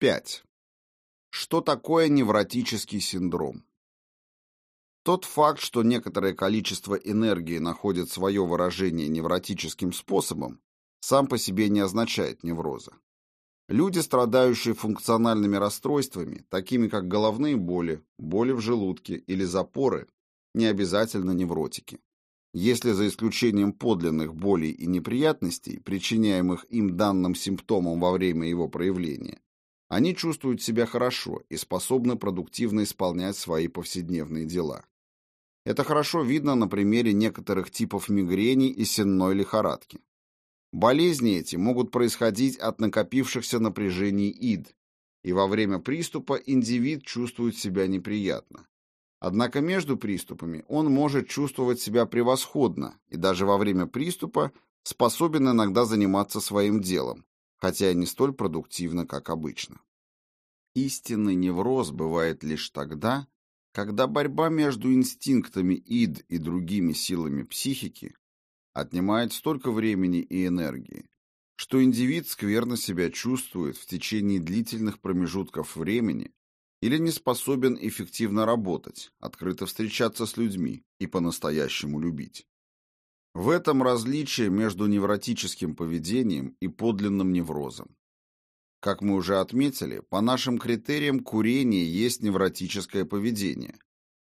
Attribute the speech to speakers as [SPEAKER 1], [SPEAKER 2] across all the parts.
[SPEAKER 1] 5. Что такое невротический синдром? Тот факт, что некоторое количество энергии находит свое выражение невротическим способом, сам по себе не означает невроза. Люди, страдающие функциональными расстройствами, такими как головные боли, боли в желудке или запоры, не обязательно невротики. Если за исключением подлинных болей и неприятностей, причиняемых им данным симптомом во время его проявления, они чувствуют себя хорошо и способны продуктивно исполнять свои повседневные дела. Это хорошо видно на примере некоторых типов мигрени и сенной лихорадки. Болезни эти могут происходить от накопившихся напряжений ид, и во время приступа индивид чувствует себя неприятно. Однако между приступами он может чувствовать себя превосходно и даже во время приступа способен иногда заниматься своим делом, хотя и не столь продуктивно, как обычно. Истинный невроз бывает лишь тогда, когда борьба между инстинктами ид и другими силами психики отнимает столько времени и энергии, что индивид скверно себя чувствует в течение длительных промежутков времени или не способен эффективно работать, открыто встречаться с людьми и по-настоящему любить. В этом различие между невротическим поведением и подлинным неврозом. Как мы уже отметили, по нашим критериям курение есть невротическое поведение,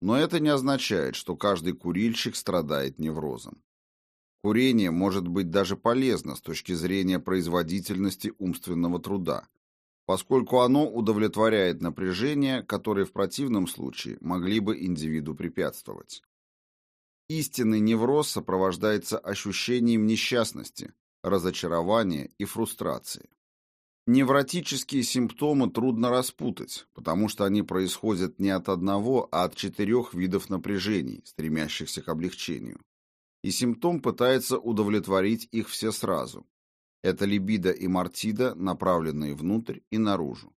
[SPEAKER 1] но это не означает, что каждый курильщик страдает неврозом. Курение может быть даже полезно с точки зрения производительности умственного труда, поскольку оно удовлетворяет напряжение, которые в противном случае могли бы индивиду препятствовать. Истинный невроз сопровождается ощущением несчастности, разочарования и фрустрации. Невротические симптомы трудно распутать, потому что они происходят не от одного, а от четырех видов напряжений, стремящихся к облегчению. И симптом пытается удовлетворить их все сразу. Это либидо и мартида, направленные внутрь и наружу.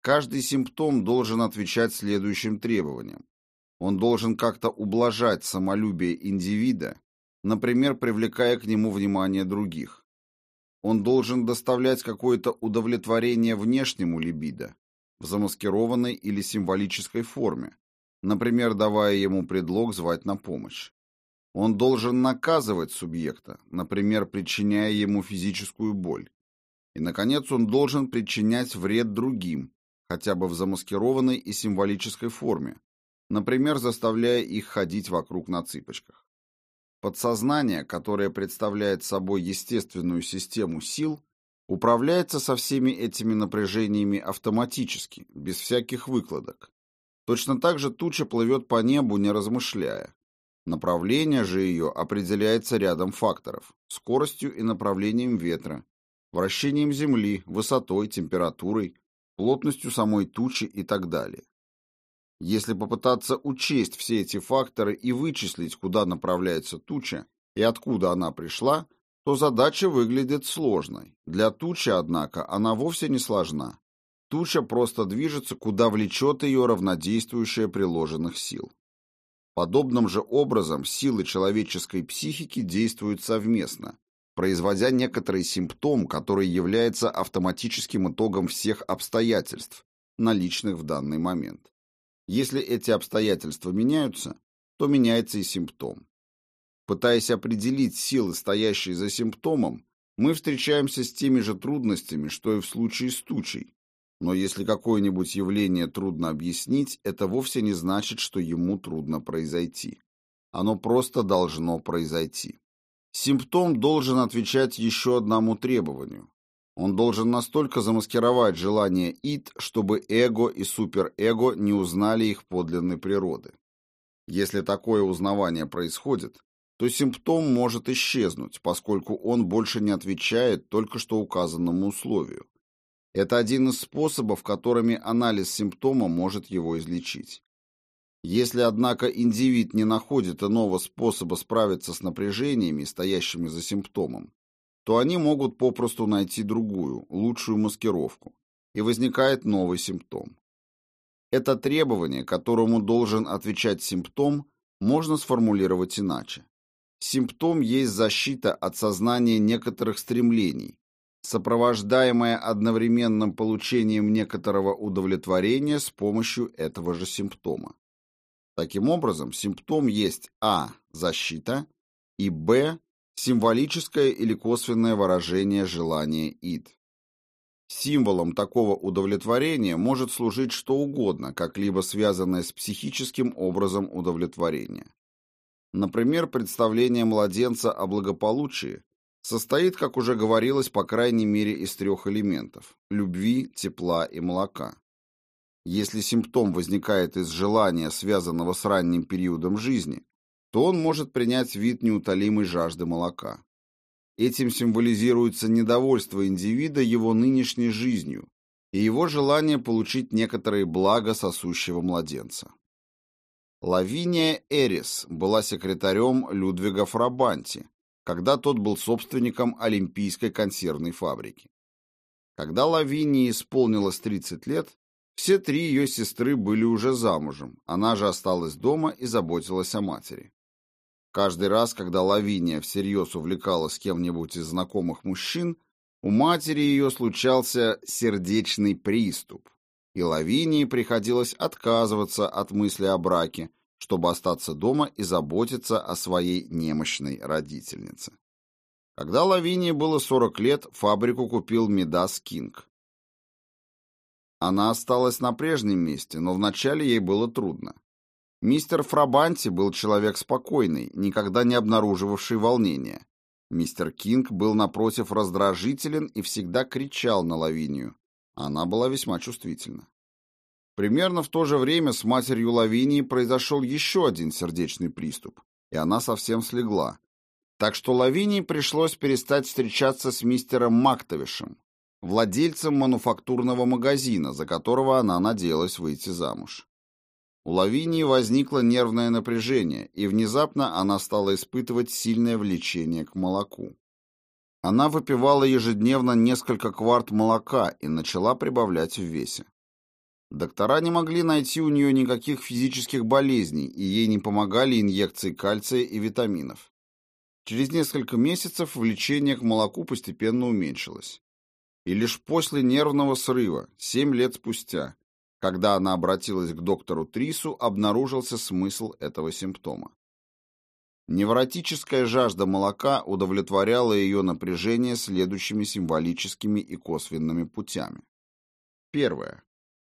[SPEAKER 1] Каждый симптом должен отвечать следующим требованиям. Он должен как-то ублажать самолюбие индивида, например, привлекая к нему внимание других он должен доставлять какое-то удовлетворение внешнему либидо в замаскированной или символической форме, например, давая ему предлог звать на помощь. Он должен наказывать субъекта, например, причиняя ему физическую боль. И, наконец, он должен причинять вред другим, хотя бы в замаскированной и символической форме, например, заставляя их ходить вокруг на цыпочках. Подсознание, которое представляет собой естественную систему сил, управляется со всеми этими напряжениями автоматически, без всяких выкладок. Точно так же туча плывет по небу, не размышляя. Направление же ее определяется рядом факторов – скоростью и направлением ветра, вращением Земли, высотой, температурой, плотностью самой тучи и так далее. Если попытаться учесть все эти факторы и вычислить, куда направляется туча и откуда она пришла, то задача выглядит сложной. Для тучи, однако, она вовсе не сложна. Туча просто движется, куда влечет ее равнодействующая приложенных сил. Подобным же образом силы человеческой психики действуют совместно, производя некоторый симптом, который является автоматическим итогом всех обстоятельств, наличных в данный момент. Если эти обстоятельства меняются, то меняется и симптом. Пытаясь определить силы, стоящие за симптомом, мы встречаемся с теми же трудностями, что и в случае с тучей. Но если какое-нибудь явление трудно объяснить, это вовсе не значит, что ему трудно произойти. Оно просто должно произойти. Симптом должен отвечать еще одному требованию. Он должен настолько замаскировать желание ид, чтобы эго и суперэго не узнали их подлинной природы. Если такое узнавание происходит, то симптом может исчезнуть, поскольку он больше не отвечает только что указанному условию. Это один из способов, которыми анализ симптома может его излечить. Если, однако, индивид не находит иного способа справиться с напряжениями, стоящими за симптомом, то они могут попросту найти другую, лучшую маскировку, и возникает новый симптом. Это требование, которому должен отвечать симптом, можно сформулировать иначе. Симптом есть защита от сознания некоторых стремлений, сопровождаемое одновременным получением некоторого удовлетворения с помощью этого же симптома. Таким образом, симптом есть а. защита и б. Символическое или косвенное выражение желания ид. Символом такого удовлетворения может служить что угодно, как-либо связанное с психическим образом удовлетворения. Например, представление младенца о благополучии состоит, как уже говорилось, по крайней мере из трех элементов – любви, тепла и молока. Если симптом возникает из желания, связанного с ранним периодом жизни, то он может принять вид неутолимой жажды молока. Этим символизируется недовольство индивида его нынешней жизнью и его желание получить некоторые блага сосущего младенца. Лавиния Эрис была секретарем Людвига Фрабанти, когда тот был собственником Олимпийской консервной фабрики. Когда Лавинии исполнилось 30 лет, все три ее сестры были уже замужем, она же осталась дома и заботилась о матери. Каждый раз, когда Лавиния всерьез увлекалась кем-нибудь из знакомых мужчин, у матери ее случался сердечный приступ, и Лавинии приходилось отказываться от мысли о браке, чтобы остаться дома и заботиться о своей немощной родительнице. Когда Лавинии было 40 лет, фабрику купил Медас Кинг. Она осталась на прежнем месте, но вначале ей было трудно. Мистер Фрабанти был человек спокойный, никогда не обнаруживавший волнения. Мистер Кинг был, напротив, раздражителен и всегда кричал на Лавинию. Она была весьма чувствительна. Примерно в то же время с матерью Лавинии произошел еще один сердечный приступ, и она совсем слегла. Так что Лавинии пришлось перестать встречаться с мистером Мактовишем, владельцем мануфактурного магазина, за которого она надеялась выйти замуж. У Лавинии возникло нервное напряжение, и внезапно она стала испытывать сильное влечение к молоку. Она выпивала ежедневно несколько кварт молока и начала прибавлять в весе. Доктора не могли найти у нее никаких физических болезней, и ей не помогали инъекции кальция и витаминов. Через несколько месяцев влечение к молоку постепенно уменьшилось. И лишь после нервного срыва, семь лет спустя, когда она обратилась к доктору Трису, обнаружился смысл этого симптома. Невротическая жажда молока удовлетворяла ее напряжение следующими символическими и косвенными путями. Первое.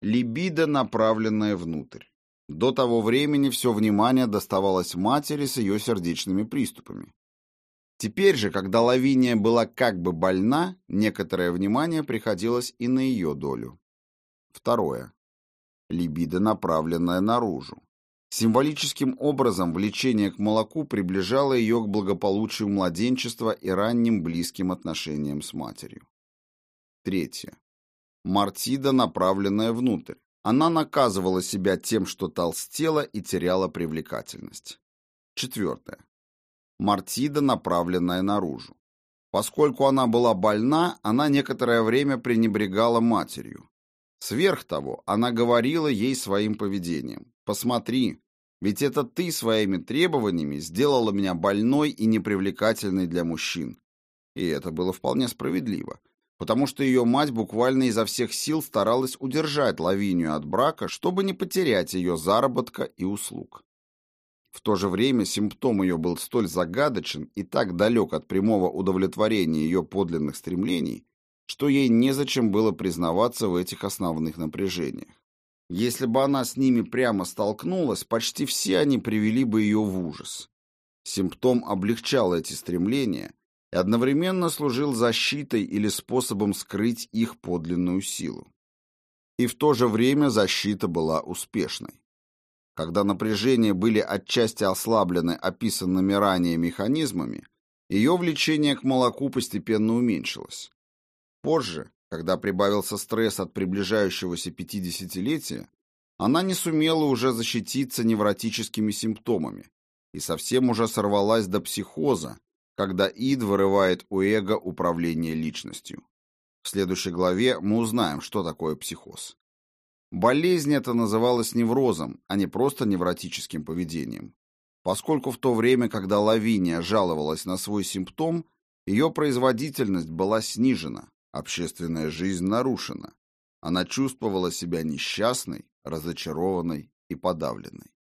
[SPEAKER 1] Либидо, направленное внутрь. До того времени все внимание доставалось матери с ее сердечными приступами. Теперь же, когда Лавиния была как бы больна, некоторое внимание приходилось и на ее долю. Второе либидо, направленное наружу. Символическим образом влечение к молоку приближало ее к благополучию младенчества и ранним близким отношениям с матерью. Третье. Мартида, направленная внутрь. Она наказывала себя тем, что толстела и теряла привлекательность. Четвертое. Мартида, направленная наружу. Поскольку она была больна, она некоторое время пренебрегала матерью. Сверх того, она говорила ей своим поведением. «Посмотри, ведь это ты своими требованиями сделала меня больной и непривлекательной для мужчин». И это было вполне справедливо, потому что ее мать буквально изо всех сил старалась удержать Лавинию от брака, чтобы не потерять ее заработка и услуг. В то же время симптом ее был столь загадочен и так далек от прямого удовлетворения ее подлинных стремлений, что ей незачем было признаваться в этих основных напряжениях. Если бы она с ними прямо столкнулась, почти все они привели бы ее в ужас. Симптом облегчал эти стремления и одновременно служил защитой или способом скрыть их подлинную силу. И в то же время защита была успешной. Когда напряжения были отчасти ослаблены описанными ранее механизмами, ее влечение к молоку постепенно уменьшилось. Позже, когда прибавился стресс от приближающегося пятидесятилетия, она не сумела уже защититься невротическими симптомами и совсем уже сорвалась до психоза, когда ид вырывает у эго управление личностью. В следующей главе мы узнаем, что такое психоз. Болезнь эта называлась неврозом, а не просто невротическим поведением. Поскольку в то время, когда Лавиния жаловалась на свой симптом, ее производительность была снижена, Общественная жизнь нарушена. Она чувствовала себя несчастной, разочарованной и подавленной.